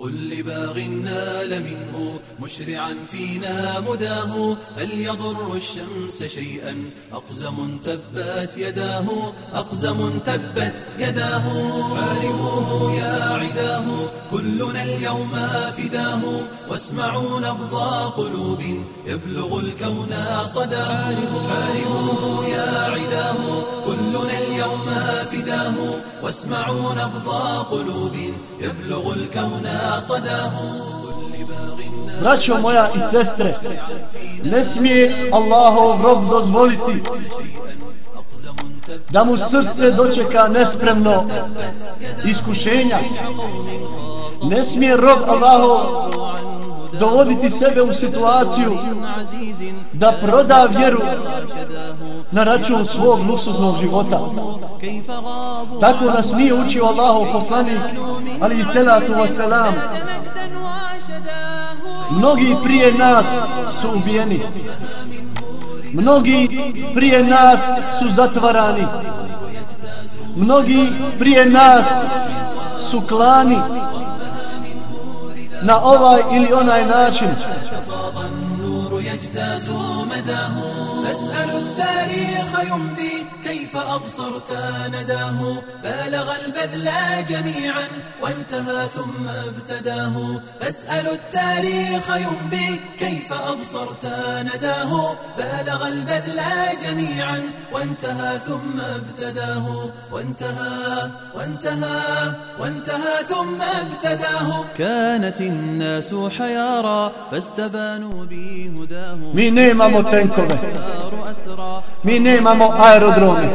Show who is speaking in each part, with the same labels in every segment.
Speaker 1: قل لباغ نال منه مشرعا فينا مداه هل يضر الشمس شيئا؟ أقزم تبت يداه أقزم تبت يداه. حاربوه يا عداه كلنا اليوم فداه. واسمعوا نبض قلوب يبلغ الكون صداه. حاربوه يا عداه كلنا اليوم فداه واسمعوا نبض قلوب يبلغ الكون صداه
Speaker 2: Braćo moja i sestre, ne smije Allahov rob dozvoliti da mu srce dočeka nespremno iskušenja. Ne smije rob Allahov dovoditi sebe u situaciju da proda vjeru na račun svog luksuznog života. Tako nas nije učio Allahov poslanik, ali i selatu wasalam. Mnogi prije nas su ubijeni. Mnogi prije nas su zatvarani. Mnogi prije nas su klani na ovaj ili onaj način.
Speaker 1: فاسألوا التاريخ يمضي كيف أبصرت نداه. بالغ البذل جميعا وانتهى ثم ابتداه. فاسألوا التاريخ يمضي كيف أبصرت نداه. بالغ البذل جميعا وانتهى ثم ابتداه. وانتهى وانتهى وانتهى ثم ابتداه. كانت الناس حيارى فاستبانوا بهداه.
Speaker 2: Mi nemamo tenkove. Mi nemamo aerodrome.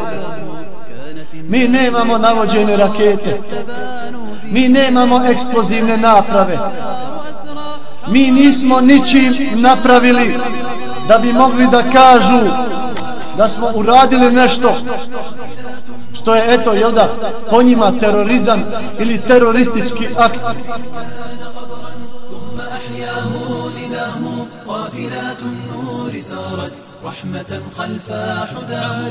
Speaker 2: Mi nemamo navođene rakete. Mi nemamo eksplozivne naprave. Mi nismo ničim napravili da bi mogli da kažu da smo uradili nešto što je eto jel da po njima terorizam ili teroristički akt
Speaker 1: رحمة خلف حداه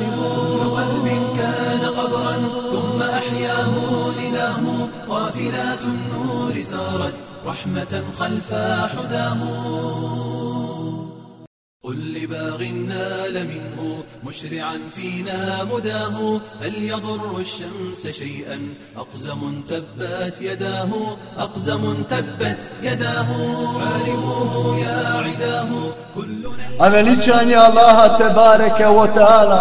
Speaker 1: قلب كان قبرا ثم أحياه نداه. قافلات النور سارت رحمة خلف حداه قل لباغ نال منه مشرعا فينا مداه هل يضر الشمس شيئا؟ أقزم تبت يداه أقزم تبت يداه. حاربوه يا عداه كلنا
Speaker 2: te bareke o ta'ala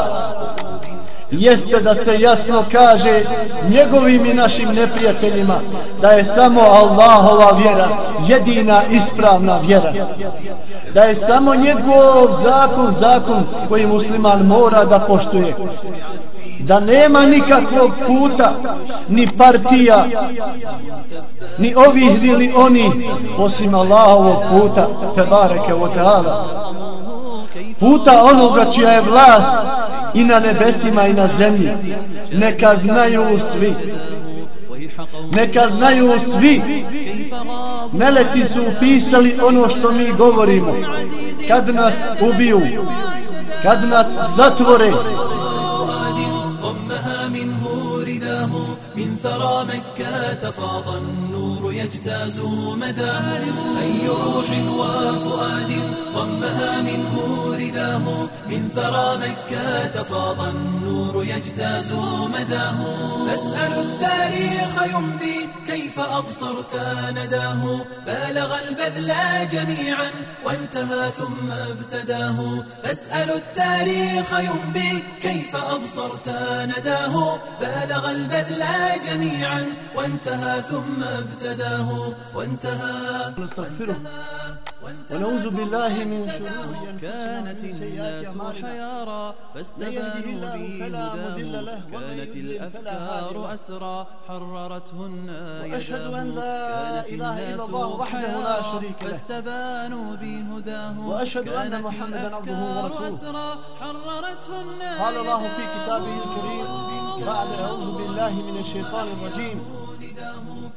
Speaker 2: jeste da se jasno kaže njegovim i našim neprijateljima da je samo Allahova vjera jedina ispravna vjera. Da je samo njegov zakon zakon koji musliman mora da poštuje. Da nema nikakvog puta ni partija ni ovih ili oni osim Allahovog puta te bareke o teala puta onoga čija je vlast i na nebesima i na zemlji neka znaju svi neka znaju svi meleci su upisali ono što mi govorimo kad nas ubiju kad nas zatvore
Speaker 1: ضمها منه رداه من ثرى مكة فاض النور يجتاز مداه أي روح وفؤاد ضمها منه رداه. من ثرى مكة فاض النور يجتاز مداه. فاسألوا التاريخ يمضي كيف أبصرت نداه. بالغ البذل جميعا وانتهى ثم ابتداه. فاسألوا التاريخ يمضي كيف أبصرت نداه. بالغ البذل جميعا وانتهى ثم ابتداه. فداه وانتهى
Speaker 2: نستغفره. ونعوذ بالله من شرور
Speaker 1: كانت الناس حيارى فاستبانوا بهداه كانت الأفكار أسرى حررتهن يداه كانت الناس حيارى فاستبانوا بهداه.
Speaker 2: وأشهد أن محمدا عبده ورسوله. قال الله في كتابه الكريم بعد أعوذ بالله من الشيطان الرجيم.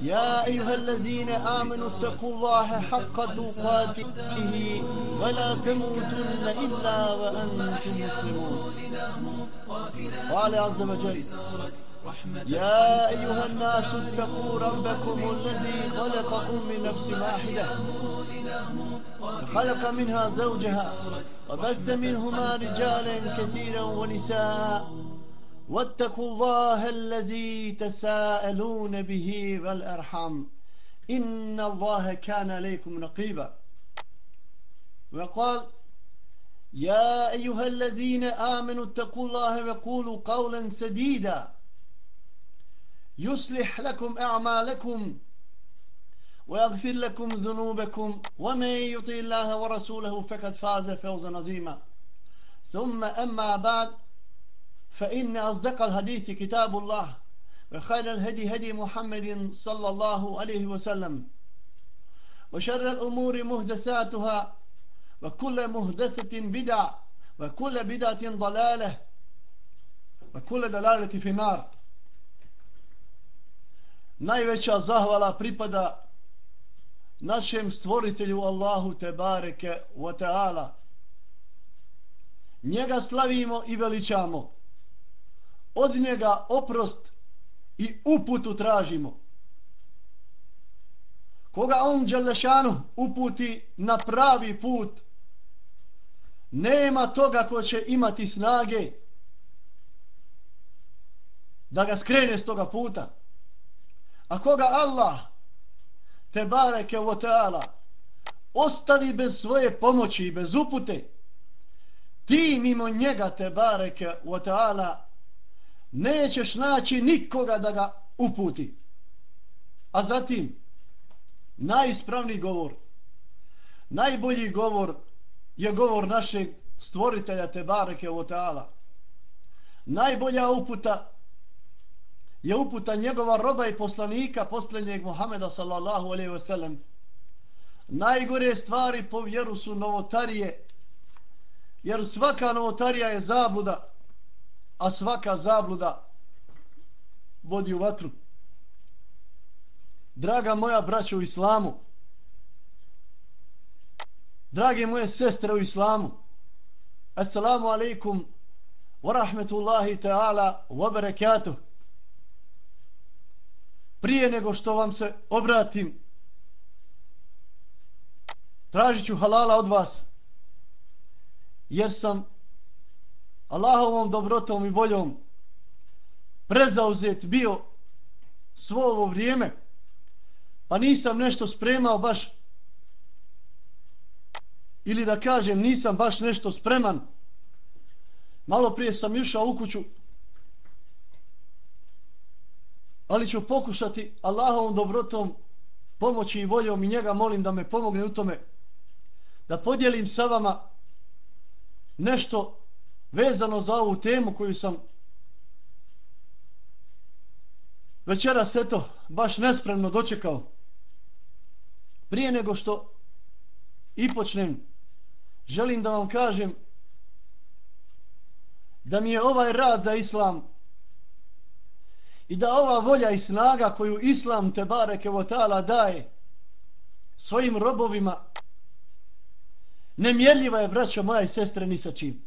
Speaker 2: يا أيها الذين آمنوا اتقوا الله حق تقاته ولا تموتن إلا وأنتم مسلمون. قال عز وجل يا أيها الناس اتقوا ربكم الذي خلقكم من نفس واحدة خلق منها زوجها وبث منهما رجالا كثيرا ونساء واتقوا الله الذي تساءلون به والأرحم إن الله كان عليكم رقيبا. وقال يا أيها الذين آمنوا اتقوا الله وقولوا قولا سديدا. يصلح لكم أعمالكم ويغفر لكم ذنوبكم. ومن يطيع الله ورسوله فقد فاز فوزا عظيما. ثم أما بعد فإن أصدق الحديث كتاب الله وخير الهدي هدي محمد صلى الله عليه وسلم وشر الأمور مهدثاتها وكل مهدثة بدع وكل بدعة ضلالة وكل دلالة في نار najveća zahvala pripada našem stvoritelju Allahu te bareke wa ta'ala njega slavimo i veličamo od njega oprost i uputu tražimo. Koga on Đelešanu uputi na pravi put nema toga ko će imati snage da ga skrene s toga puta. A koga Allah te bareke u teala ostavi bez svoje pomoći i bez upute, ti mimo njega te bareke u teala nećeš naći nikoga da ga uputi. A zatim, najispravniji govor, najbolji govor je govor našeg stvoritelja te bareke o. Najbolja uputa je uputa njegova roba i poslanika posljednjeg Muhameda sallallahu alaihi ve sellem. Najgore stvari po vjeru su novotarije, jer svaka novotarija je zabuda, a svaka zabluda vodi u vatru. Draga moja braća u islamu, drage moje sestre u islamu, assalamu alaikum wa rahmetullahi ta'ala wa barakatuh prije nego što vam se obratim tražit ću halala od vas jer sam Allahovom dobrotom i voljom prezauzet bio svo ovo vrijeme. Pa nisam nešto spremao baš ili da kažem nisam baš nešto spreman. Malo prije sam išao u kuću ali ću pokušati Allahovom dobrotom pomoći i voljom i njega molim da me pomogne u tome da podijelim sa vama nešto vezano za ovu temu koju sam večeras eto baš nespremno dočekao prije nego što i počnem želim da vam kažem da mi je ovaj rad za islam i da ova volja i snaga koju Islam te bareke votala daje svojim robovima nemjerljiva je braćo moja i sestre ni sa čim.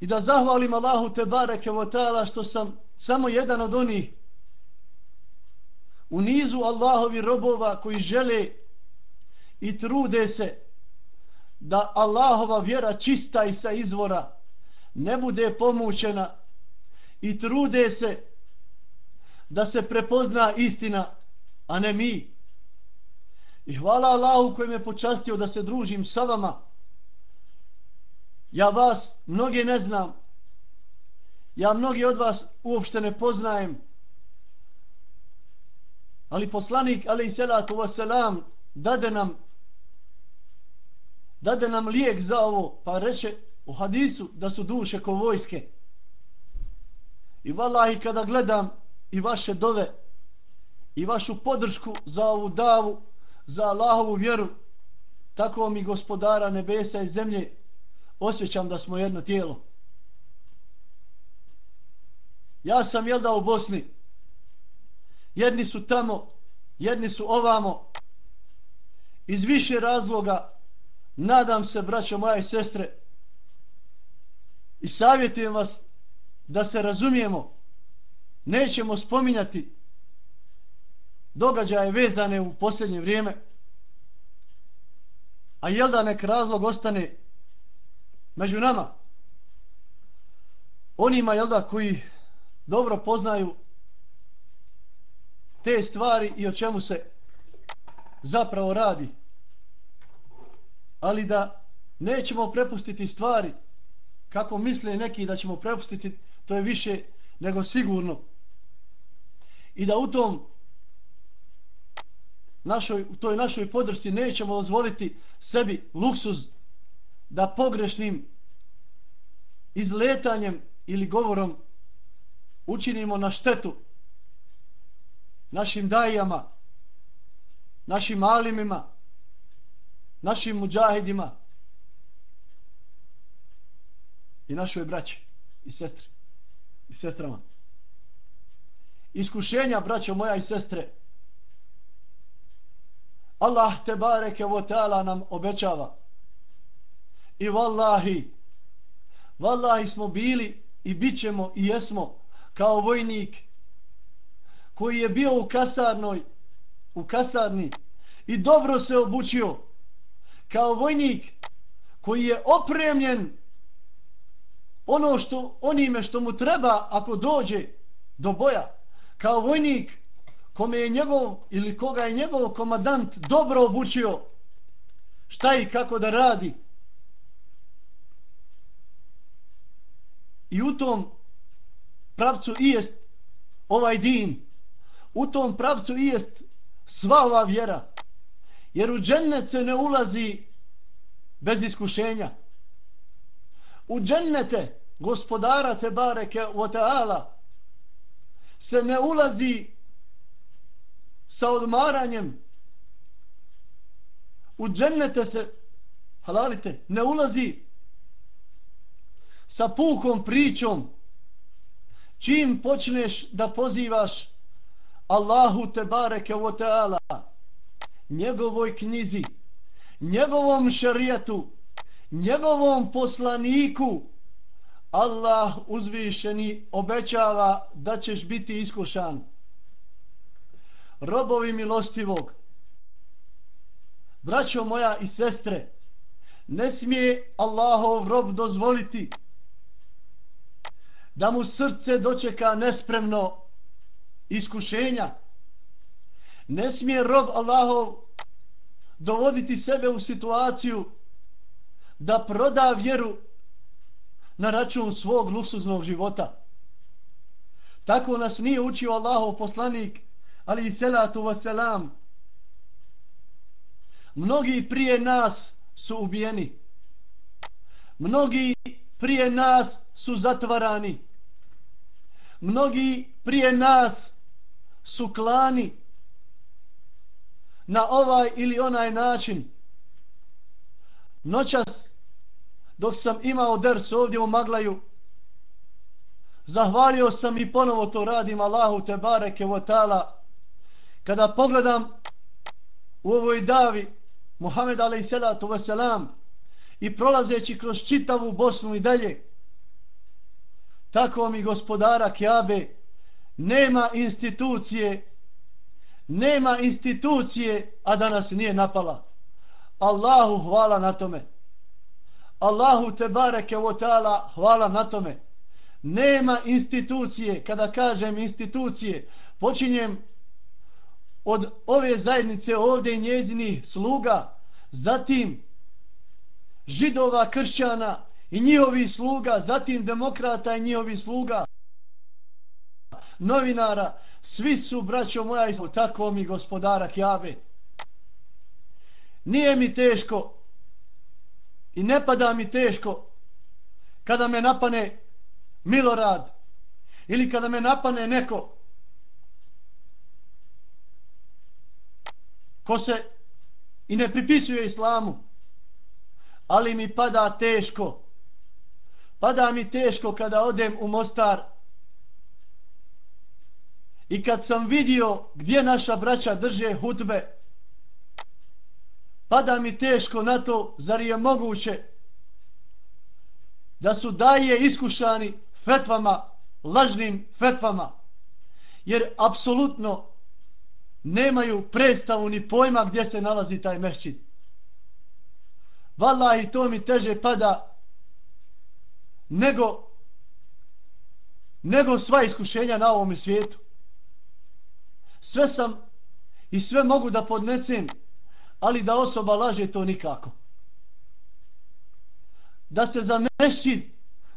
Speaker 2: I da zahvalim Allahu te bareke votala što sam samo jedan od onih u nizu Allahovi robova koji žele i trude se da Allahova vjera čista i sa izvora ne bude pomućena i trude se da se prepozna istina, a ne mi. I hvala Allahu koji me počastio da se družim sa vama. Ja vas mnoge ne znam. Ja mnogi od vas uopšte ne poznajem. Ali poslanik, ali i selatu wasalam, dade nam dade nam lijek za ovo, pa reče u hadisu da su duše ko vojske. I vallahi kada gledam i vaše dove i vašu podršku za ovu davu, za Allahovu vjeru, tako mi gospodara nebesa i zemlje osjećam da smo jedno tijelo. Ja sam jel da u Bosni. Jedni su tamo, jedni su ovamo. Iz više razloga nadam se, braćo moja i sestre, i savjetujem vas da se razumijemo nećemo spominjati događaje vezane u posljednje vrijeme a jel da nek razlog ostane među nama. Onima jel da koji dobro poznaju te stvari i o čemu se zapravo radi. Ali da nećemo prepustiti stvari kako misle neki da ćemo prepustiti to je više nego sigurno. I da u tom našoj, u toj našoj podršci nećemo dozvoliti sebi luksuz da pogrešnim izletanjem ili govorom učinimo na štetu našim dajama, našim alimima, našim muđahidima i našoj braći i sestri i sestrama. Iskušenja, braćo moja i sestre, Allah te bareke vo ta'ala nam obećava. I vallahi, vallahi smo bili i bit ćemo i jesmo kao vojnik koji je bio u kasarnoj, u kasarni i dobro se obučio kao vojnik koji je opremljen ono što onime što mu treba ako dođe do boja. Kao vojnik kome je njegov ili koga je njegov komadant dobro obučio šta i kako da radi. I u tom pravcu i jest ovaj din. U tom pravcu i jest sva ova vjera. Jer u džennet se ne ulazi bez iskušenja. U džennete gospodara te bareke o teala se ne ulazi sa odmaranjem. U džennete se halalite ne ulazi sa pukom pričom čim počneš da pozivaš Allahu te bareke o teala njegovoj knjizi njegovom šarijetu njegovom poslaniku Allah uzvišeni obećava da ćeš biti iskušan. Robovi milostivog, braćo moja i sestre, ne smije Allahov rob dozvoliti da mu srce dočeka nespremno iskušenja. Ne smije rob Allahov dovoditi sebe u situaciju da proda vjeru na račun svog luksuznog života. Tako nas nije učio Allahov poslanik, ali i selatu vaselam. Mnogi prije nas su ubijeni. Mnogi prije nas su zatvarani. Mnogi prije nas su klani na ovaj ili onaj način. Noćas dok sam imao ders ovdje u Maglaju, zahvalio sam i ponovo to radim Allahu te bareke ta'ala. Kada pogledam u ovoj davi Muhammed alaih salatu wasalam i prolazeći kroz čitavu Bosnu i dalje, tako mi gospodara Kjabe nema institucije nema institucije a da nas nije napala Allahu hvala na tome Allahu te bareke o ta'ala hvala na tome. Nema institucije, kada kažem institucije, počinjem od ove zajednice ovdje i njezinih sluga, zatim židova, kršćana i njihovi sluga, zatim demokrata i njihovi sluga, novinara, svi su, braćo moja, tako mi gospodara Kjabe. Nije mi teško I ne pada mi teško kada me napane Milorad ili kada me napane neko ko se i ne pripisuje islamu ali mi pada teško pada mi teško kada odem u Mostar i kad sam vidio gdje naša braća drže hutbe pada mi teško na to, zar je moguće da su daje iskušani fetvama, lažnim fetvama, jer apsolutno nemaju predstavu ni pojma gdje se nalazi taj mešćid. Wallahi, to mi teže pada nego nego sva iskušenja na ovom svijetu. Sve sam i sve mogu da podnesem, ali da osoba laže to nikako. Da se za mešćid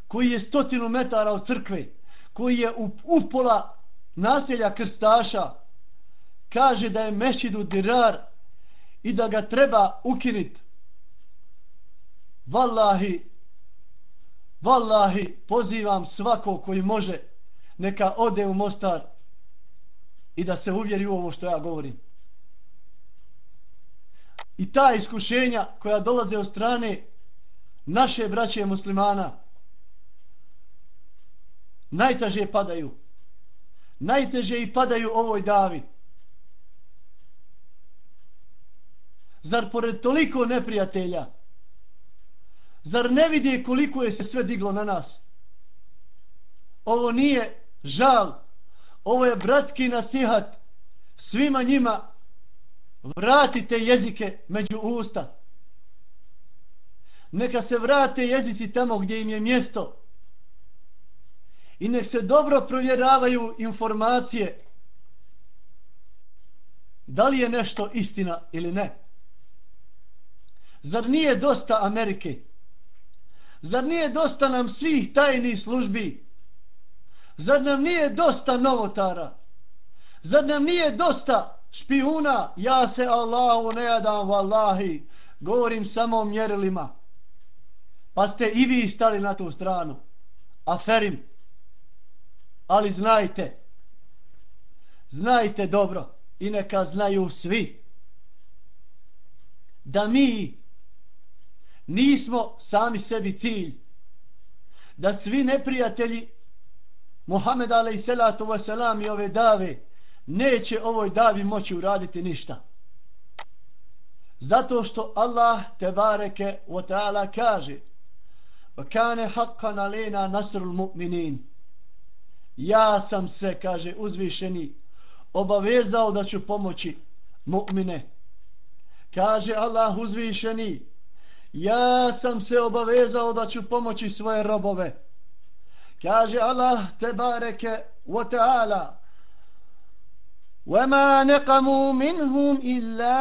Speaker 2: koji je stotinu metara od crkve, koji je u, upola pola naselja krstaša, kaže da je mešćid u dirar i da ga treba ukiniti. Wallahi, Wallahi, pozivam svako koji može, neka ode u Mostar i da se uvjeri u ovo što ja govorim. I ta iskušenja koja dolaze od strane naše braće muslimana najteže padaju. Najteže i padaju ovoj davi. Zar pored toliko neprijatelja Zar ne vidi koliko je se sve diglo na nas? Ovo nije žal. Ovo je bratski nasihat. Svima njima vratite jezike među usta. Neka se vrate jezici tamo gdje im je mjesto. I nek se dobro provjeravaju informacije. Da li je nešto istina ili ne? Zar nije dosta Amerike? Zar nije dosta nam svih tajnih službi? Zar nam nije dosta novotara? Zar nam nije dosta špijuna? Ja se Allahu ne jadam, vallahi. Govorim samo o mjerilima. Pa ste i vi stali na tu stranu. Aferim. Ali znajte. Znajte dobro. I neka znaju svi. Da mi nismo sami sebi cilj da svi neprijatelji Muhammed alaih salatu wasalam i ove dave neće ovoj davi moći uraditi ništa. Zato što Allah te bareke wa ta'ala kaže وَكَانَ kane haqqan نَسْرُ الْمُؤْمِنِينَ ja sam se kaže uzvišeni obavezao da ću pomoći mu'mine. Kaže Allah uzvišeni ja sam se obavezao da ću pomoći svoje robove. Kaže Allah te bareke wa ta'ala وما نقموا منهم إلا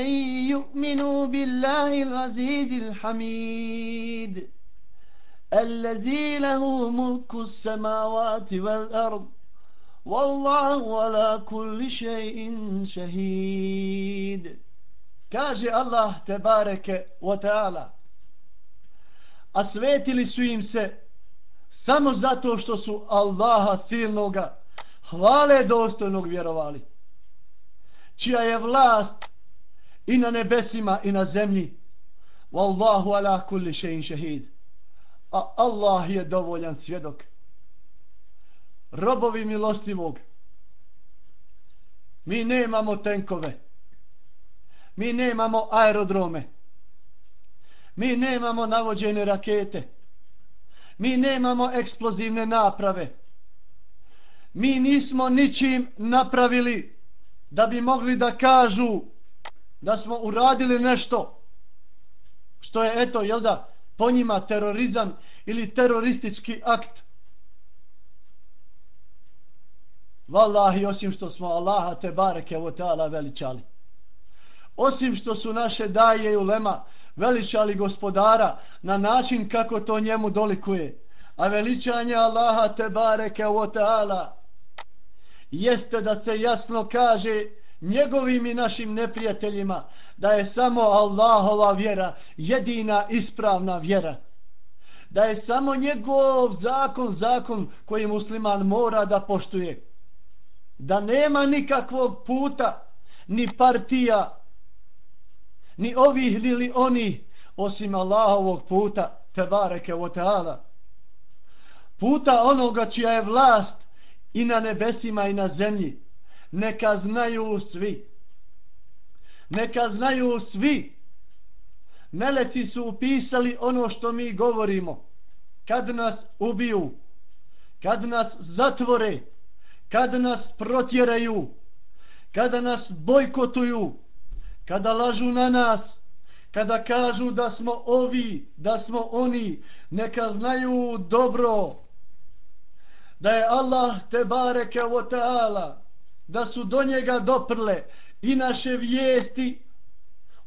Speaker 2: أن يؤمنوا بالله العزيز الحميد الذي له ملك السماوات والأرض والله على كل شيء شهيد Kaže Allah te bareke wa ta'ala A svetili su im se samo zato što su Allaha silnoga hvale dostojnog vjerovali. Čija je vlast i na nebesima i na zemlji. Wallahu ala kulli še'in šehid. A Allah je dovoljan svjedok. Robovi milostivog. Mi nemamo tenkove. Mi nemamo aerodrome. Mi nemamo navođene rakete. Mi nemamo eksplozivne naprave. Mi nismo ničim napravili da bi mogli da kažu da smo uradili nešto što je, eto, jel da, po njima terorizam ili teroristički akt. Wallahi, osim što smo Allaha te bareke o teala veličali osim što su naše daje i ulema veličali gospodara na način kako to njemu dolikuje. A veličanje Allaha te bareke o teala jeste da se jasno kaže njegovim i našim neprijateljima da je samo Allahova vjera jedina ispravna vjera. Da je samo njegov zakon, zakon koji musliman mora da poštuje. Da nema nikakvog puta, ni partija, ni ovih ni oni osim Allahovog puta tebareke o teala puta onoga čija je vlast i na nebesima i na zemlji. Neka znaju svi. Neka znaju svi. Meleci su upisali ono što mi govorimo. Kad nas ubiju, kad nas zatvore, kad nas protjeraju, kada nas bojkotuju, kada lažu na nas, kada kažu da smo ovi, da smo oni, neka znaju dobro da je Allah te bareke o teala, da su do njega doprle i naše vijesti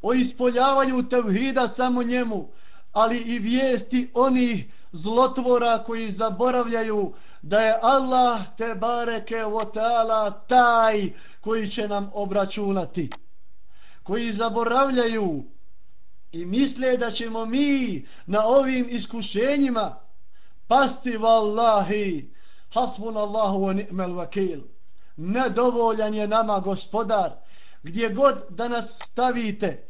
Speaker 2: o ispoljavanju tevhida samo njemu, ali i vijesti onih zlotvora koji zaboravljaju da je Allah te bareke o teala taj koji će nam obračunati. Koji zaboravljaju i misle da ćemo mi na ovim iskušenjima pasti vallahi hasbun Allahu wa ni'mal vakil nedovoljan je nama gospodar gdje god da nas stavite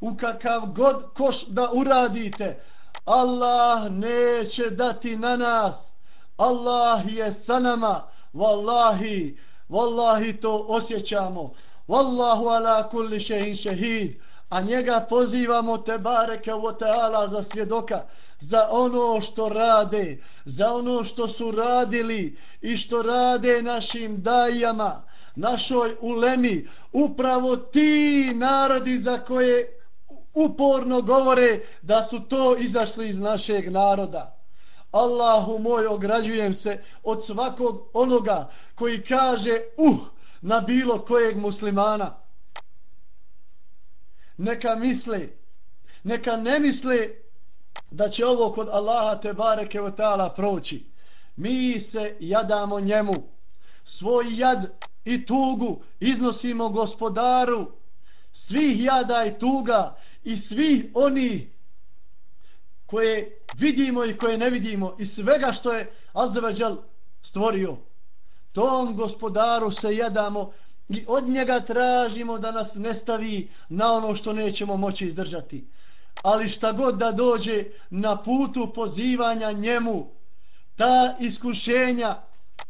Speaker 2: u kakav god koš da uradite Allah neće dati na nas. Allah je sa nama. Vallahi vallahi to osjećamo wallahu ala kulli šehin šehid a njega pozivamo te bareke u teala za svjedoka za ono što rade za ono što su radili i što rade našim dajama našoj ulemi. Upravo ti narodi za koje uporno govore da su to izašli iz našeg naroda. Allahu moj ograđujem se od svakog onoga koji kaže uh na bilo kojeg muslimana neka misle, neka ne misle da će ovo kod Allaha te bareke o ta'ala proći. Mi se jadamo njemu. Svoj jad i tugu iznosimo gospodaru svih jada i tuga i svih oni koje vidimo i koje ne vidimo i svega što je Azzeveđel stvorio. Tom gospodaru se jedamo i od njega tražimo da nas ne stavi na ono što nećemo moći izdržati. Ali šta god da dođe na putu pozivanja njemu, ta iskušenja,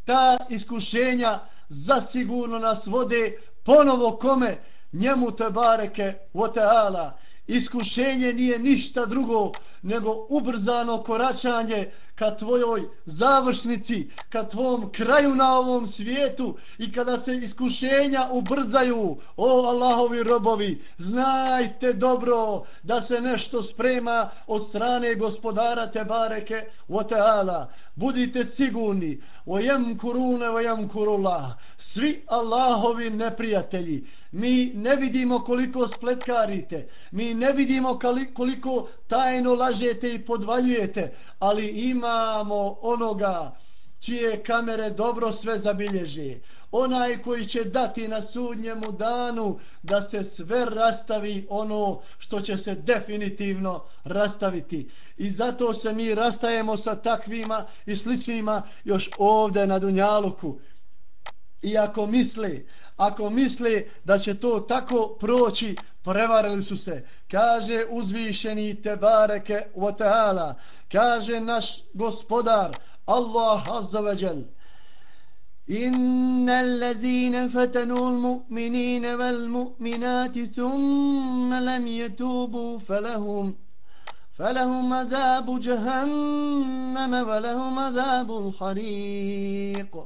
Speaker 2: ta iskušenja zasigurno nas vode ponovo kome njemu te bareke o teala. Iskušenje nije ništa drugo nego ubrzano koračanje ka tvojoj završnici, ka tvom kraju na ovom svijetu i kada se iskušenja ubrzaju, o Allahovi robovi, znajte dobro da se nešto sprema od strane gospodara Tebareke o Teala. Budite sigurni, wa yamkuruna kurune, o kurullah, svi Allahovi neprijatelji, mi ne vidimo koliko spletkarite, mi ne vidimo koliko tajno lažete i podvaljujete, ali imamo onoga čije kamere dobro sve zabilježe. Onaj koji će dati na sudnjemu danu da se sve rastavi ono što će se definitivno rastaviti. I zato se mi rastajemo sa takvima i sličnima još ovdje na Dunjaluku. I ako misli ako misle da će to tako proći, prevarili su se. Kaže uzvišeni Tebareke wa ta'ala, kaže naš gospodar, Allah azza wa jal, إن الذين فتنوا المؤمنين والمؤمنات ثم لم يتوبوا فلهم فلهم عذاب جهنم ولهم عذاب الحريق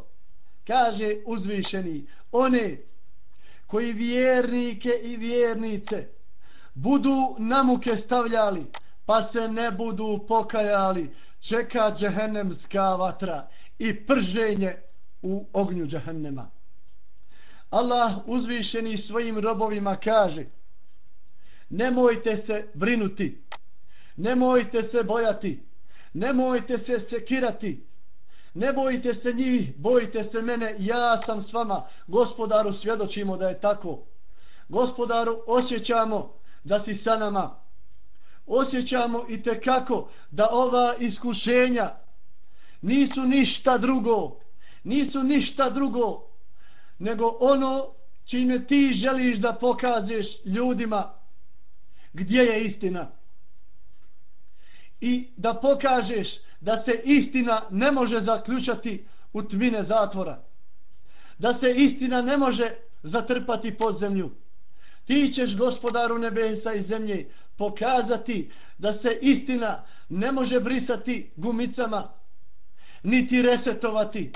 Speaker 2: kaže uzvišeni one koji vjernike i vjernice budu na muke stavljali pa se ne budu pokajali čeka džehennemska vatra i prženje u ognju džehennema. Allah uzvišeni svojim robovima kaže nemojte se brinuti nemojte se bojati nemojte se sekirati Ne bojite se njih, bojite se mene, ja sam s vama. Gospodaru svjedočimo da je tako. Gospodaru osjećamo da si sa nama. Osjećamo i te kako da ova iskušenja nisu ništa drugo. Nisu ništa drugo nego ono čime ti želiš da pokazeš ljudima gdje je istina. I da pokažeš da se istina ne može zaključati u tmine zatvora. Da se istina ne može zatrpati pod zemlju. Ti ćeš gospodaru nebesa i zemlje pokazati da se istina ne može brisati gumicama, niti resetovati,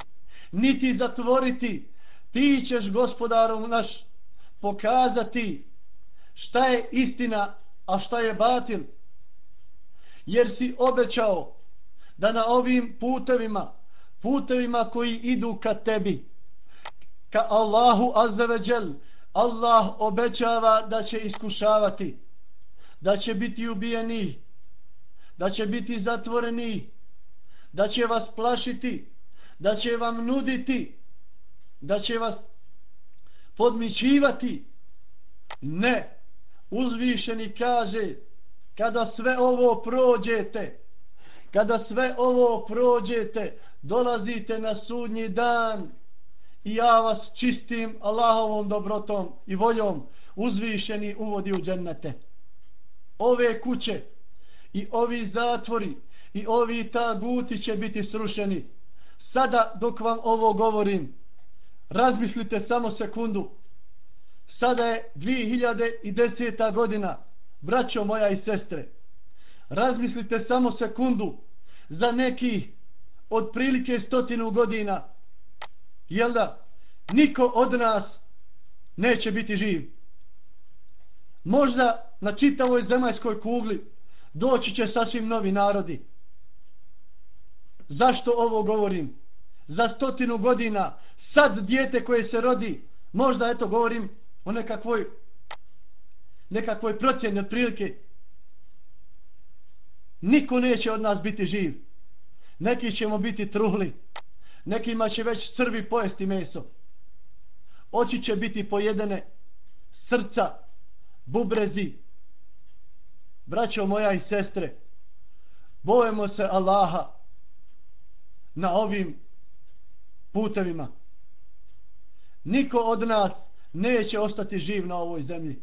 Speaker 2: niti zatvoriti. Ti ćeš gospodaru naš pokazati šta je istina, a šta je batil. Jer si obećao da na ovim putevima, putevima koji idu ka tebi, ka Allahu azzaveđel, Allah obećava da će iskušavati, da će biti ubijeni, da će biti zatvoreni, da će vas plašiti, da će vam nuditi, da će vas podmićivati. Ne, uzvišeni kaže, kada sve ovo prođete, kada sve ovo prođete, dolazite na sudnji dan i ja vas čistim Allahovom dobrotom i voljom uzvišeni uvodi u džennete. Ove kuće i ovi zatvori i ovi taguti će biti srušeni. Sada dok vam ovo govorim, razmislite samo sekundu. Sada je 2010. godina, braćo moja i sestre. Razmislite samo sekundu za neki od prilike stotinu godina. Jel da? Niko od nas neće biti živ. Možda na čitavoj zemaljskoj kugli doći će sasvim novi narodi. Zašto ovo govorim? Za stotinu godina, sad dijete koje se rodi, možda eto govorim o nekakvoj nekakvoj procjeni od prilike niko neće od nas biti živ. Neki ćemo biti truhli. Nekima će već crvi pojesti meso. Oči će biti pojedene srca bubrezi. Braćo moja i sestre bojemo se Allaha na ovim putevima. Niko od nas neće ostati živ na ovoj zemlji.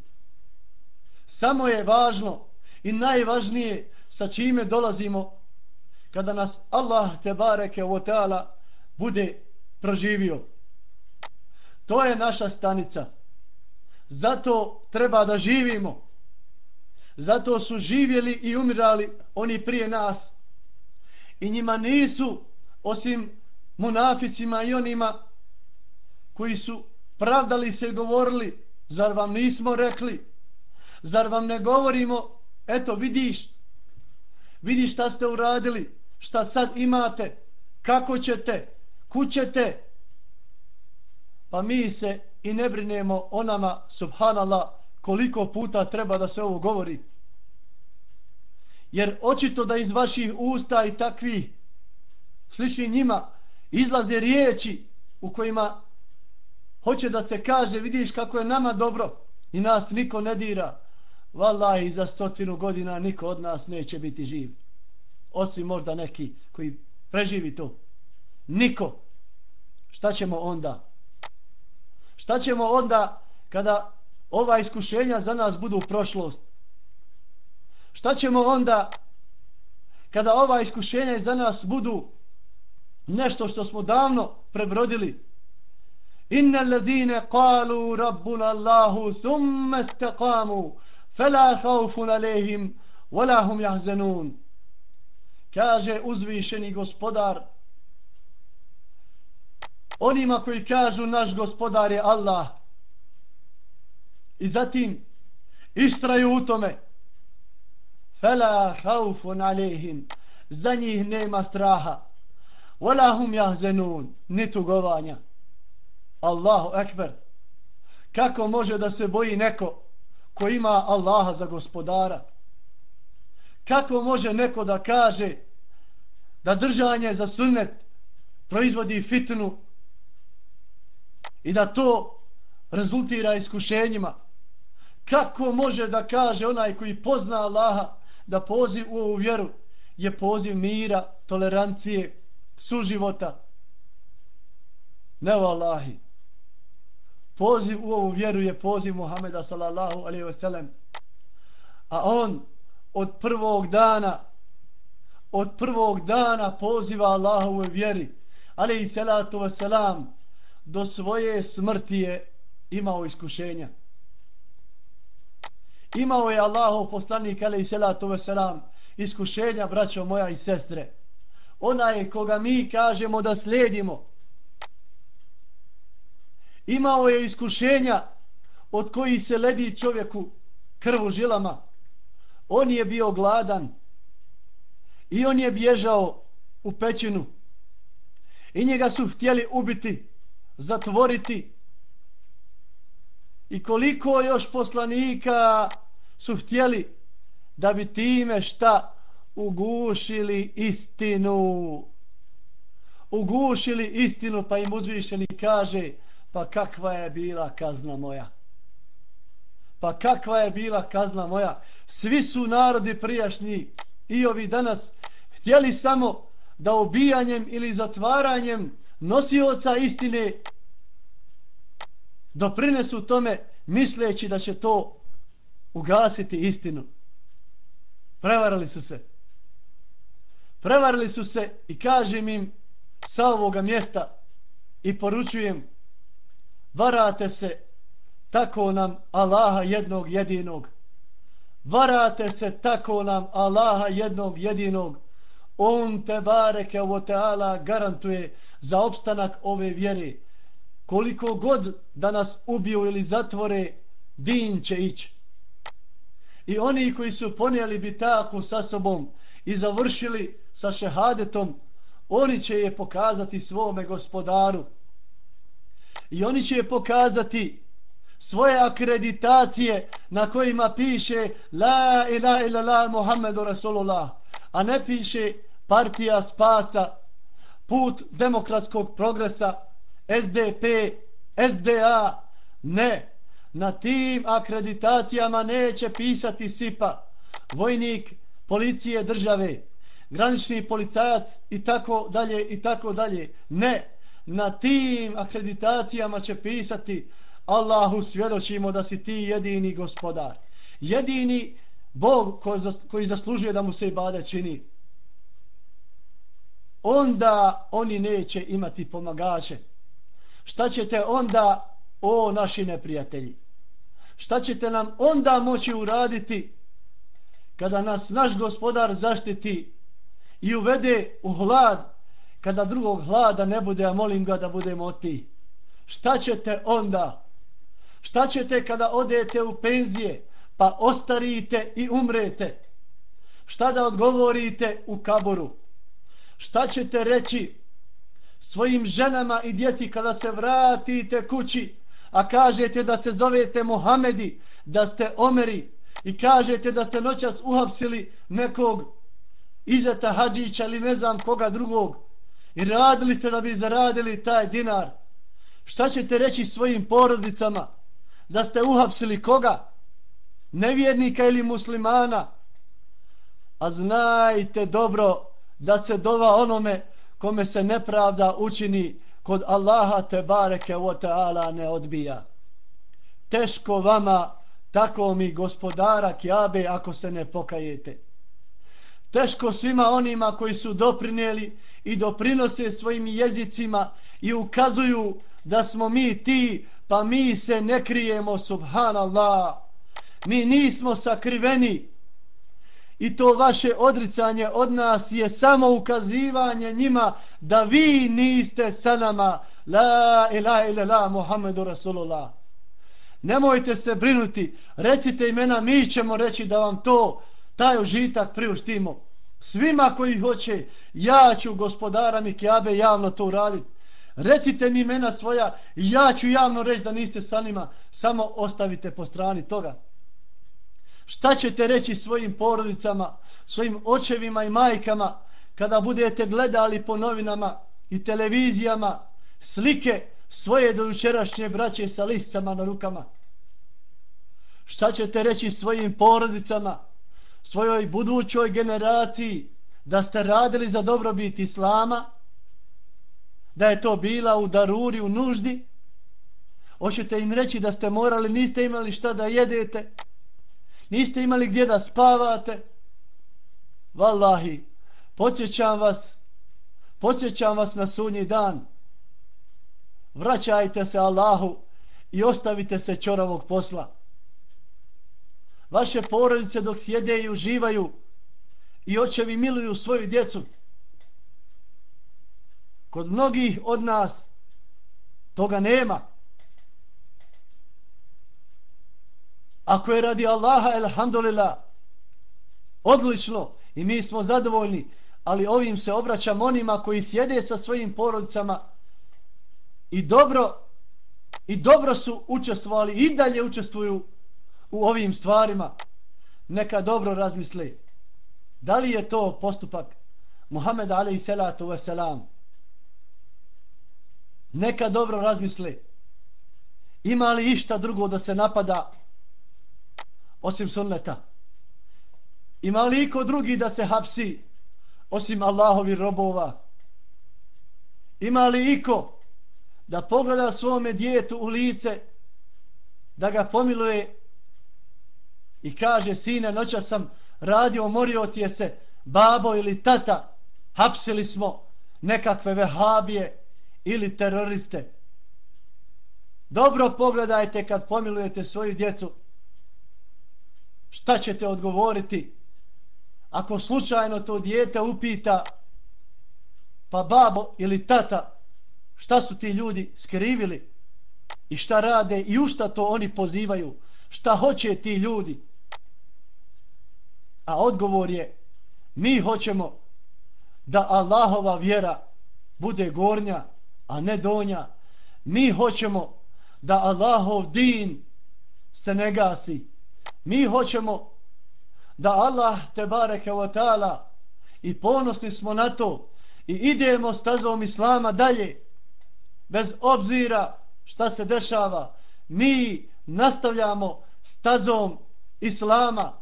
Speaker 2: Samo je važno i najvažnije sa čime dolazimo kada nas Allah te bareke o teala bude proživio. To je naša stanica. Zato treba da živimo. Zato su živjeli i umirali oni prije nas. I njima nisu, osim munaficima i onima koji su pravdali se i govorili, zar vam nismo rekli, zar vam ne govorimo, eto vidiš, Vidi šta ste uradili, šta sad imate, kako ćete, kućete, pa mi se i ne brinemo o nama, subhanallah, koliko puta treba da se ovo govori. Jer očito da iz vaših usta i takvi slični njima izlaze riječi u kojima hoće da se kaže, vidiš kako je nama dobro i nas niko ne dira. Wallahi, za stotinu godina niko od nas neće biti živ. Osim možda neki koji preživi to. Niko. Šta ćemo onda? Šta ćemo onda kada ova iskušenja za nas budu prošlost? Šta ćemo onda kada ova iskušenja za nas budu nešto što smo davno prebrodili? Inna alladhina qalu rabbuna Allahu thumma istaqamu fela haufun alehim wala hum jahzenun kaže uzvišeni gospodar onima koji kažu naš gospodar je Allah i zatim istraju u tome. Fela haufun alehim za njih nema straha. Wala hum jahzenun ni tugovanja. Allahu ekber. Kako može da se boji neko? Ko ima Allaha za gospodara? Kako može neko da kaže da držanje za sunnet proizvodi fitnu i da to rezultira iskušenjima? Kako može da kaže onaj koji pozna Allaha da poziv u ovu vjeru je poziv mira, tolerancije, suživota? Ne vallahi. Allahi poziv u ovu vjeru je poziv Muhameda sallallahu alaihi ve sellem. A on od prvog dana od prvog dana poziva Allahove vjeri alaihi salatu ve selam do svoje smrti je imao iskušenja. Imao je Allahov poslanik, alaihi salatu wasalam iskušenja, braćo moja i sestre. Ona je koga mi kažemo da slijedimo. Imao je iskušenja od koji se ledi čovjeku krvu žilama. On je bio gladan i on je bježao u pećinu. I njega su htjeli ubiti, zatvoriti. I koliko još poslanika su htjeli da bi time šta ugušili istinu. Ugušili istinu pa im uzvišeni kaže pa kakva je bila kazna moja. Pa kakva je bila kazna moja. Svi su narodi prijašnji i ovi danas htjeli samo da ubijanjem ili zatvaranjem nosioca istine doprinesu tome misleći da će to ugasiti istinu. Prevarali su se. Prevarili su se i kažem im sa ovoga mjesta i poručujem varate se tako nam Allaha jednog jedinog. Varate se tako nam Allaha jednog jedinog. On te bareke o teala garantuje za opstanak ove vjere. Koliko god da nas ubiju ili zatvore, din će ići. I oni koji su ponijeli bitaku sa sobom i završili sa šehadetom, oni će je pokazati svome gospodaru. I oni će pokazati svoje akreditacije na kojima piše La ilaha illallah la Muhammedu Rasulullah, a ne piše partija spasa, put demokratskog progresa, SDP, SDA, ne. Na tim akreditacijama neće pisati SIPA, vojnik policije države, granični policajac i tako dalje i tako dalje. Ne. Na tim akreditacijama će pisati Allahu svjedočimo da si ti jedini gospodar. Jedini Bog koji zaslužuje da mu se i čini onda oni neće imati pomagače. Šta ćete onda, o naši neprijatelji? Šta ćete nam onda moći uraditi kada nas naš gospodar zaštiti i uvede u hlad kada drugog hlada ne bude, a molim ga da budemo ti. Šta ćete onda? Šta ćete kada odete u penzije pa ostarite i umrete? Šta da odgovorite u kaboru? šta ćete reći svojim ženama i djeci kada se vratite kući, a kažete da se zovete Mohamedi, da ste Omeri i kažete da ste noćas uhapsili nekog Izeta Hadžića ili ne znam koga drugog i radili ste da bi zaradili taj dinar. Šta ćete reći svojim porodicama da ste uhapsili koga? Nevjernika ili muslimana? A znajte dobro da se dova onome kome se nepravda učini kod Allaha te bareke o teala ne odbija. Teško vama, tako mi gospodara kjabe ako se ne pokajete. Teško svima onima koji su doprinijeli i doprinose svojim jezicima i ukazuju da smo mi ti, pa mi se ne krijemo, subhanallah. Mi nismo sakriveni, i to vaše odricanje od nas je samo ukazivanje njima da vi niste sa nama. La ilaha illa muhammedu rasulullah. Nemojte se brinuti. Recite imena mi ćemo reći da vam to taj užitak priuštimo svima koji hoće. Ja ću gospodara Mikiabe javno to uraditi recite mi imena svoja ja ću javno reći da niste sa njima. Samo ostavite po strani toga. Šta ćete reći svojim porodicama, svojim očevima i majkama kada budete gledali po novinama i televizijama slike svoje dojučerašnje braće sa liscama na rukama? Šta ćete reći svojim porodicama, svojoj budućoj generaciji da ste radili za dobrobit Islama? Da je to bila u daruri, u nuždi? Hoćete im reći da ste morali, niste imali šta da jedete? niste imali gdje da spavate. vallahi, podsjećam vas, podsjećam vas na sunji dan. Vraćajte se Allahu i ostavite se čoravog posla. Vaše porodice dok sjede i uživaju i očevi miluju svoju djecu. Kod mnogih od nas toga nema. Ako je radi Allaha, elhamdulillah, odlično i mi smo zadovoljni, ali ovim se obraćam onima koji sjede sa svojim porodicama i dobro i dobro su učestvovali i dalje učestvuju u ovim stvarima. Neka dobro razmisli. Da li je to postupak Muhammed alaihi salatu wasalam? Neka dobro razmisli. Ima li išta drugo da se napada osim sunneta? Ima li iko drugi da se hapsi osim Allahovi robova? Ima li iko da pogleda svome djetu u lice da ga pomiluje i kaže sine noća sam radio morio ti je se babo ili tata hapsili smo nekakve vehabije ili teroriste. Dobro pogledajte kad pomilujete svoju djecu. Šta ćete odgovoriti? Ako slučajno to dijete upita pa babo ili tata šta su ti ljudi skrivili? I šta rade i u šta to oni pozivaju? Šta hoće ti ljudi? A odgovor je mi hoćemo da Allahova vjera bude gornja a ne donja. Mi hoćemo da Allahov din se ne gasi. Mi hoćemo da Allah te bareke wa ta'ala i ponosni smo na to i idemo stazom Islama dalje bez obzira šta se dešava. Mi nastavljamo stazom Islama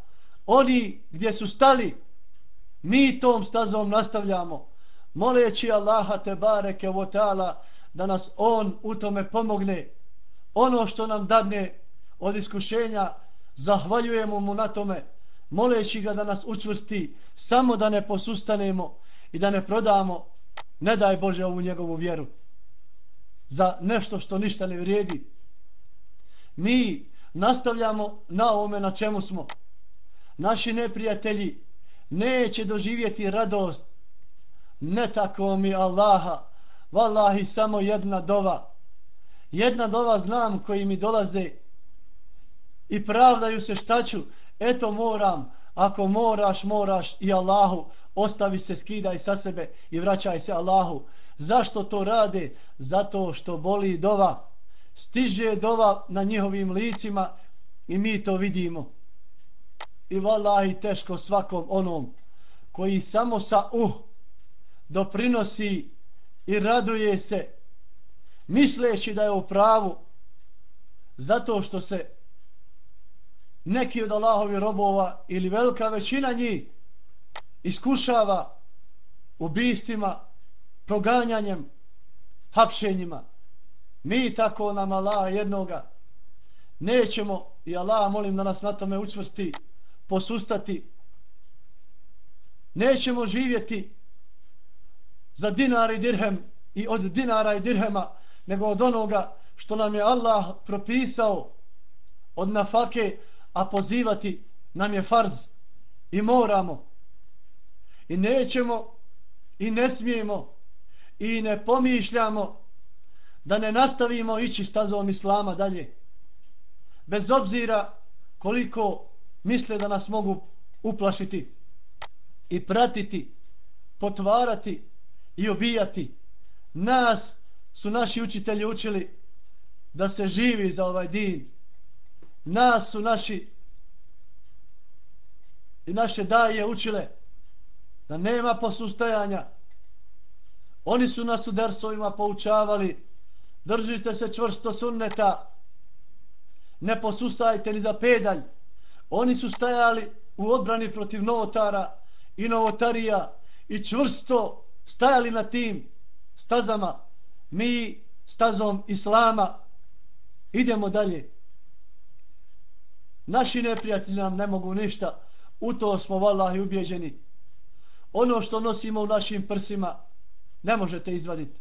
Speaker 2: oni gdje su stali mi tom stazom nastavljamo moleći Allaha te bareke votala ta'ala da nas on u tome pomogne. Ono što nam dadne od iskušenja zahvaljujemo mu na tome moleći ga da nas učvrsti samo da ne posustanemo i da ne prodamo ne daj Bože ovu njegovu vjeru za nešto što ništa ne vrijedi. Mi nastavljamo na ovome na čemu smo naši neprijatelji neće doživjeti radost ne tako mi Allaha vallahi samo jedna dova jedna dova znam koji mi dolaze i pravdaju se šta ću eto moram, ako moraš, moraš i Allahu, ostavi se, skidaj sa sebe i vraćaj se Allahu. Zašto to rade? Zato što boli dova. Stiže dova na njihovim licima i mi to vidimo. I vallahi teško svakom onom koji samo sa uh doprinosi i raduje se misleći da je u pravu zato što se neki od Allahovi robova ili velika većina njih iskušava ubistima, proganjanjem, hapšenjima. Mi tako nam Allah jednoga nećemo i Allah molim da nas na tome učvrsti, posustati. Nećemo živjeti za dinar i dirhem i od dinara i dirhema, nego od onoga što nam je Allah propisao od nafake, a pozivati nam je farz. I moramo. I nećemo i ne smijemo i ne pomišljamo da ne nastavimo ići stazom Islama dalje. Bez obzira koliko misle da nas mogu uplašiti i pratiti potvarati i obijati nas su naši učitelji učili da se živi za ovaj din nas su naši i naše daje učile da nema posustajanja. Oni su nas u dersovima poučavali držite se čvrsto sunneta ne posustajte ni za pedalj. Oni su stajali u odbrani protiv novotara i novotarija i čvrsto stajali na tim stazama. Mi stazom Islama idemo dalje. Naši neprijatelji nam ne mogu ništa. U to smo vallahi ubjeđeni. Ono što nosimo u našim prsima ne možete izvaditi.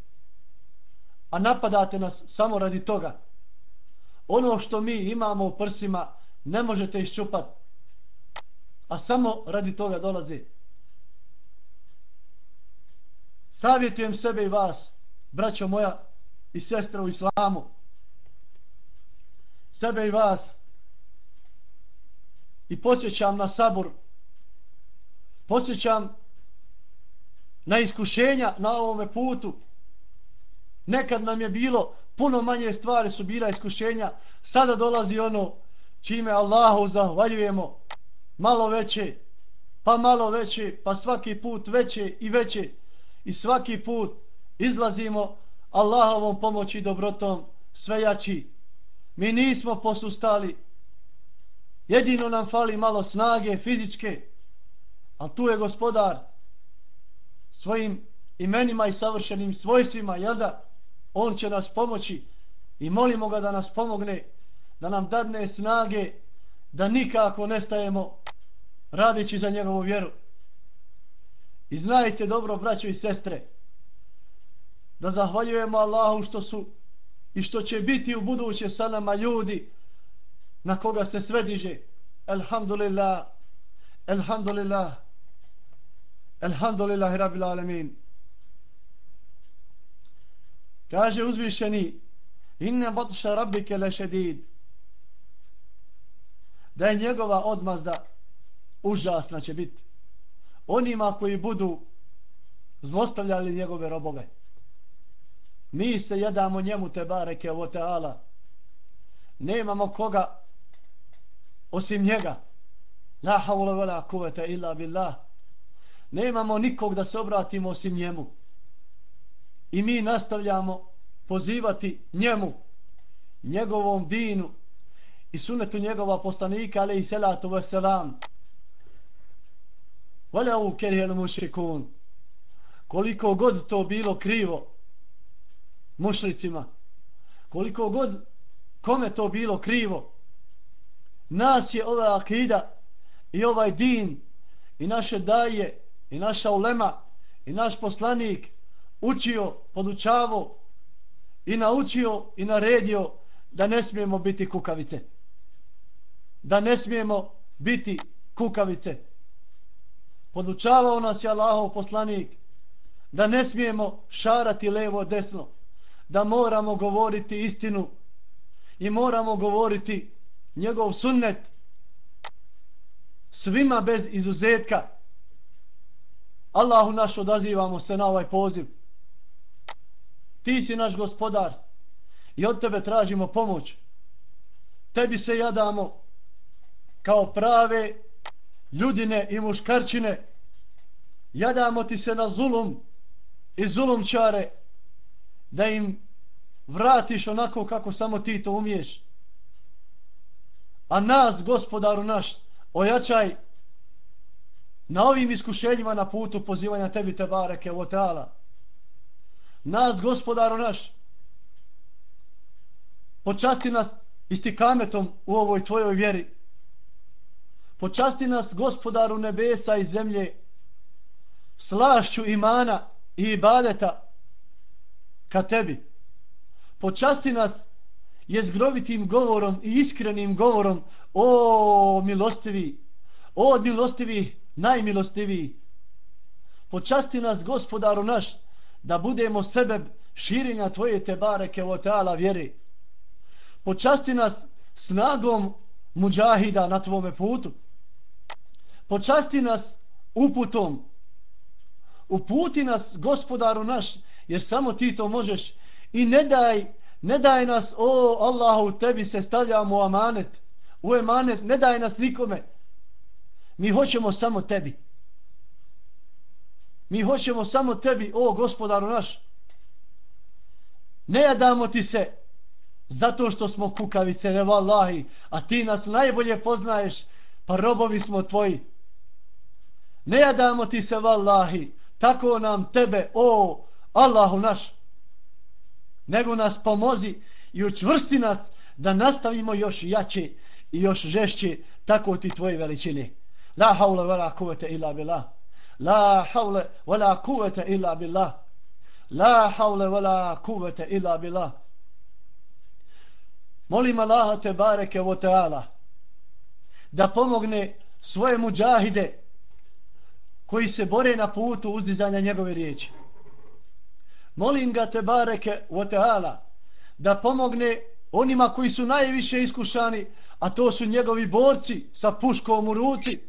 Speaker 2: A napadate nas samo radi toga. Ono što mi imamo u prsima ne možete iščupati. a samo radi toga dolazi. Savjetujem sebe i vas, braćo moja i sestra u islamu, sebe i vas, i posjećam na sabor, posjećam na iskušenja na ovome putu. Nekad nam je bilo, puno manje stvari su bila iskušenja, sada dolazi ono čime Allahu zahvaljujemo, malo veće, pa malo veće, pa svaki put veće i veće i svaki put izlazimo Allahovom pomoći dobrotom sve jači. Mi nismo posustali, jedino nam fali malo snage fizičke, ali tu je gospodar svojim imenima i savršenim svojstvima, jel da? On će nas pomoći i molimo ga da nas pomogne, da nam dadne snage, da nikako nestajemo radići za njegovu vjeru. I znajte dobro, braćo i sestre, da zahvaljujemo Allahu što su i što će biti u buduće sa nama ljudi na koga se sve diže. Elhamdulillah, elhamdulillah, elhamdulillah, rabbil alemin. Kaže uzvišeni, inne batša rabbike lešedid da je njegova odmazda užasna će biti onima koji budu zlostavljali njegove robove. Mi se jedamo njemu te bareke o teala. Nemamo koga osim njega. La havla vela kuvete illa billah. Nemamo nikog da se obratimo osim njemu. I mi nastavljamo pozivati njemu, njegovom dinu i sunnetu njegova poslanika, alaihi salatu wasalam. Vala u mušrikun. Koliko god to bilo krivo mušlicima, koliko god kome to bilo krivo, nas je ova akida i ovaj din i naše daje i naša ulema i naš poslanik učio, podučavo i naučio i naredio da ne smijemo biti kukavice. Da ne smijemo biti kukavice. Podučavao nas je Allahov poslanik da ne smijemo šarati levo desno. Da moramo govoriti istinu i moramo govoriti njegov sunnet svima bez izuzetka. Allahu naš odazivamo se na ovaj poziv. Ti si naš gospodar i od tebe tražimo pomoć. Tebi se jadamo kao prave ljudine i muškarčine. Jadamo ti se na zulum i zulumčare da im vratiš onako kako samo ti to umiješ. A nas, gospodaru naš, ojačaj na ovim iskušenjima na putu pozivanja tebi te bareke o teala. Nas, gospodaru naš, počasti nas istikametom u ovoj tvojoj vjeri. Počasti nas, gospodaru nebesa i zemlje, slašću imana i ibadeta ka tebi. Počasti nas jezgrovitim govorom i iskrenim govorom o milostivi, o milostivi, najmilostiviji. Počasti nas, gospodaru naš, da budemo sebe širenja tvoje te bareke o teala vjeri. Počasti nas snagom muđahida na tvome putu. Počasti nas uputom. Uputi nas, gospodaru naš, jer samo ti to možeš. I ne daj ne daj nas, o Allahu, tebi se stavljamo u amanet, u emanet, ne daj nas nikome. Mi hoćemo samo tebi. Mi hoćemo samo tebi, o gospodaru naš. Ne jadamo ti se zato što smo kukavice, ne vallahi, a ti nas najbolje poznaješ, pa robovi smo tvoji. Ne jadamo ti se vallahi, tako nam tebe, o Allahu naš nego nas pomozi i učvrsti nas da nastavimo još jače i još žešće tako ti tvoje veličine. La haule wala kuvete illa billah. La haule wala kuvete illa billah. La haule wala kuvete illa billah. Molim Allaha te bareke o teala da pomogne svoje muđahide koji se bore na putu uzdizanja njegove riječi. Molim ga te bareke u teala da pomogne onima koji su najviše iskušani, a to su njegovi borci sa puškom u ruci,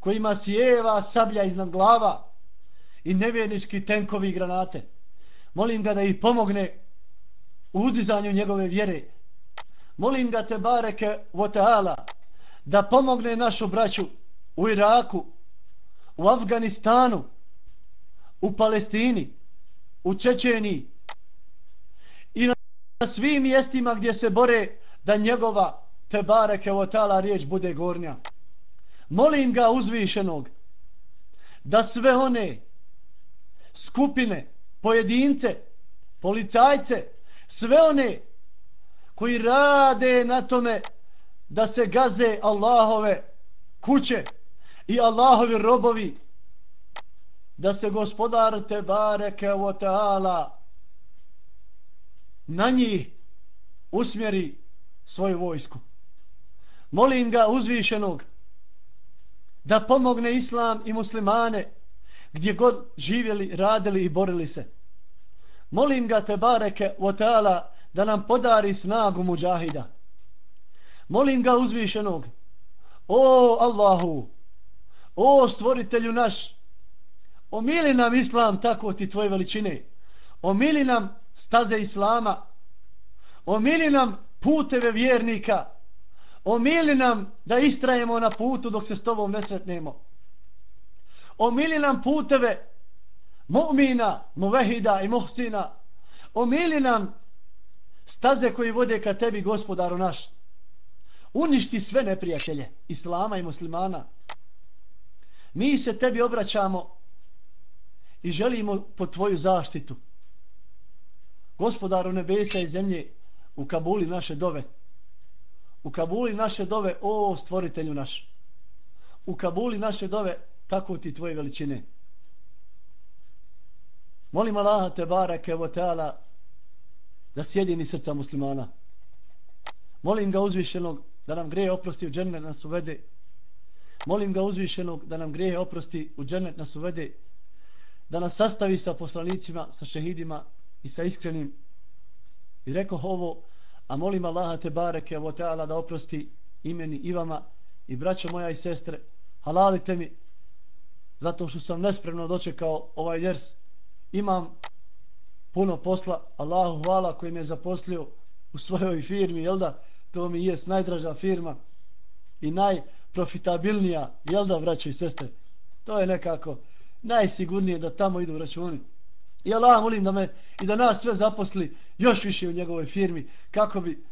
Speaker 2: kojima sjeva sablja iznad glava i nevjernički tenkovi granate. Molim ga da ih pomogne u uzdizanju njegove vjere. Molim ga te bareke u teala da pomogne našu braću u Iraku, u Afganistanu, u Palestini, u Čečeniji i na svim mjestima gdje se bore da njegova Tebareke bareke riječ bude gornja. Molim ga uzvišenog da sve one skupine, pojedince, policajce, sve one koji rade na tome da se gaze Allahove kuće i Allahovi robovi da se gospodar te bareke o teala na njih usmjeri svoju vojsku. Molim ga uzvišenog da pomogne islam i muslimane gdje god živjeli, radili i borili se. Molim ga te bareke o teala da nam podari snagu muđahida. Molim ga uzvišenog o Allahu o stvoritelju naš omili nam islam tako ti tvoje veličine. Omili nam staze islama. Omili nam puteve vjernika. Omili nam da istrajemo na putu dok se s tobom ne sretnemo. Omili nam puteve mu'mina, muvehida i muhsina. Omili nam staze koji vode ka tebi gospodaru naš. Uništi sve neprijatelje islama i muslimana mi se tebi obraćamo i želimo po tvoju zaštitu. Gospodaru nebesa i zemlje, u Kabuli naše dove. U Kabuli naše dove, o stvoritelju naš. U Kabuli naše dove, tako ti tvoje veličine. Molim Allaha te barake o teala da sjedini srca muslimana. Molim ga uzvišenog da nam greje oprosti u džene nas uvede Molim ga uzvišenog da nam grehe oprosti u džennet nas uvede, da nas sastavi sa poslanicima, sa šehidima i sa iskrenim. I rekao ovo, a molim Allaha te bareke o teala da oprosti imeni i vama i braćo moja i sestre, halalite mi zato što sam nespremno dočekao ovaj vjers. Imam puno posla, Allahu hvala koji me je zaposlio u svojoj firmi, jel da? To mi je najdraža firma i naj profitabilnija, jel da, vraćaju sestre? To je nekako najsigurnije da tamo idu računi. I Allah molim da me i da nas sve zaposli još više u njegovoj firmi, kako bi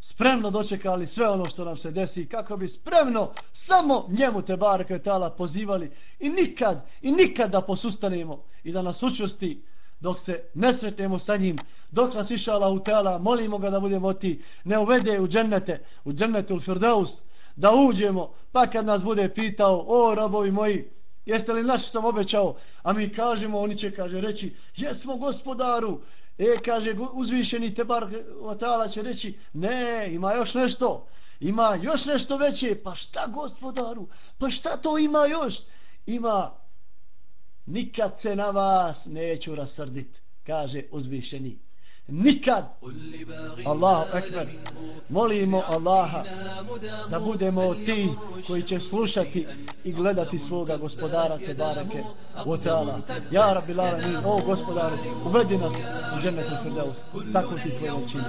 Speaker 2: spremno dočekali sve ono što nam se desi, kako bi spremno samo njemu te barke tala pozivali i nikad, i nikad da posustanemo i da nas učusti dok se ne sretnemo sa njim, dok nas išala u tela, molimo ga da budemo ti, ne uvede u džennete, u džennete u Firdaus, da uđemo, pa kad nas bude pitao, o robovi moji, jeste li naš sam obećao, a mi kažemo, oni će kaže reći, jesmo gospodaru, e kaže uzvišeni te bar otala će reći, ne, ima još nešto, ima još nešto veće, pa šta gospodaru, pa šta to ima još, ima, nikad se na vas neću rasrdit, kaže uzvišeni nikad. Allahu ekber. Molimo Allaha da budemo ti koji će slušati i gledati svoga gospodara te bareke o teala ja rabbi alamin o gospodaru uvedi nas u džennetu firdaus. Tako ti tvoje učine.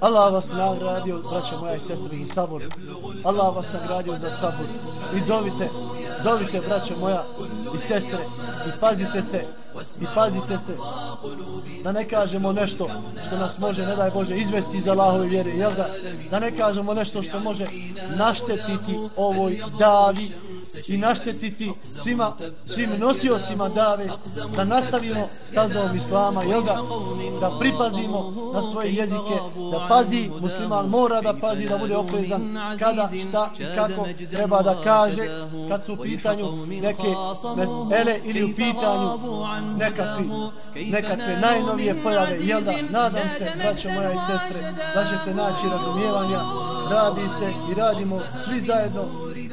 Speaker 2: Allah vas nagradio braćo moja i sestre i sabor. Allah vas nagradio za sabor. I dovite dovite braćo moja i sestre i pazite se i pazite se da ne kažemo nešto što nas može, ne daj Bože, izvesti iz Allahove vjere, jel da? Da ne kažemo nešto što može naštetiti ovoj davi i naštetiti svima, svim nosiocima dave, da nastavimo stazom Islama, jel da? Da pripazimo na svoje jezike, da pazi, musliman mora da pazi, da bude oprezan kada, šta i kako treba da kaže, kad su u pitanju neke mesele ili u pitanju nekakvi, nekakve najnovije pojave, jel da? Nadam se, braćo moja i sestre, da ćete naći razumijevanja radi se i radimo svi zajedno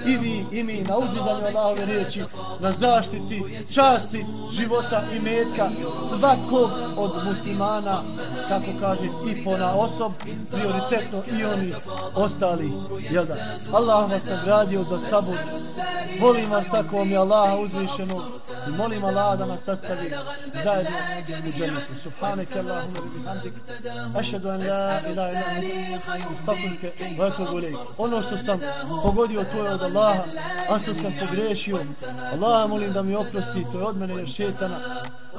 Speaker 2: i vi i mi na uzdizanju Allahove riječi na zaštiti časti života i metka svakog od muslimana kako kaže i pona osob prioritetno i oni ostali jel da? Allah vas sagradio za sabor volim vas tako mi Allaha uzvišeno i molim Allah da nas sastavi zajedno u džennetu. Subhanak Allahumma bihamdik. Ašhadu an la ilaha illa anta. Astaghfiruka wa atubu ilayk. Ono što sam pogodio to je od Allaha a što sam pogrešio Allah molim da mi oprosti to je od mene jer šetana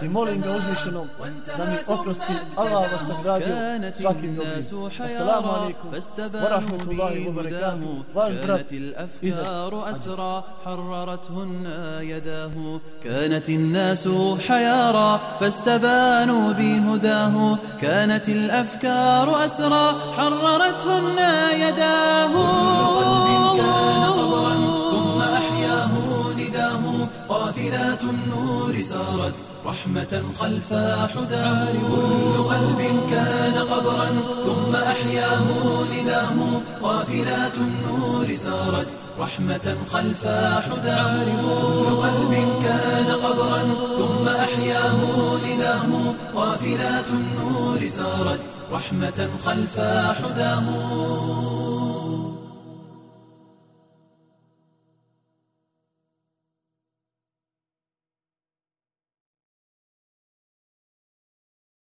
Speaker 2: i molim ga uzvišenom da mi oprosti Allah vas nagradio svakim dobrim assalamu alaikum wa rahmatullahi wa barakatuh vaš brat
Speaker 1: الأفكار أسرى حررتهن يداه كانت الناس حيارى فاستبانوا بهداه كانت الأفكار أسرى حررتهن يداه كل قلب كان قبرا ثم نداه قافلات النور سارت رحمة خلف حداه كل قلب كان قبرا ثم أحياه نداه قافلات النور سارت رحمة خلف حداه كل قلب كان قبرا ثم أحياه نداه قافلات النور سارت رحمة خلف حداه.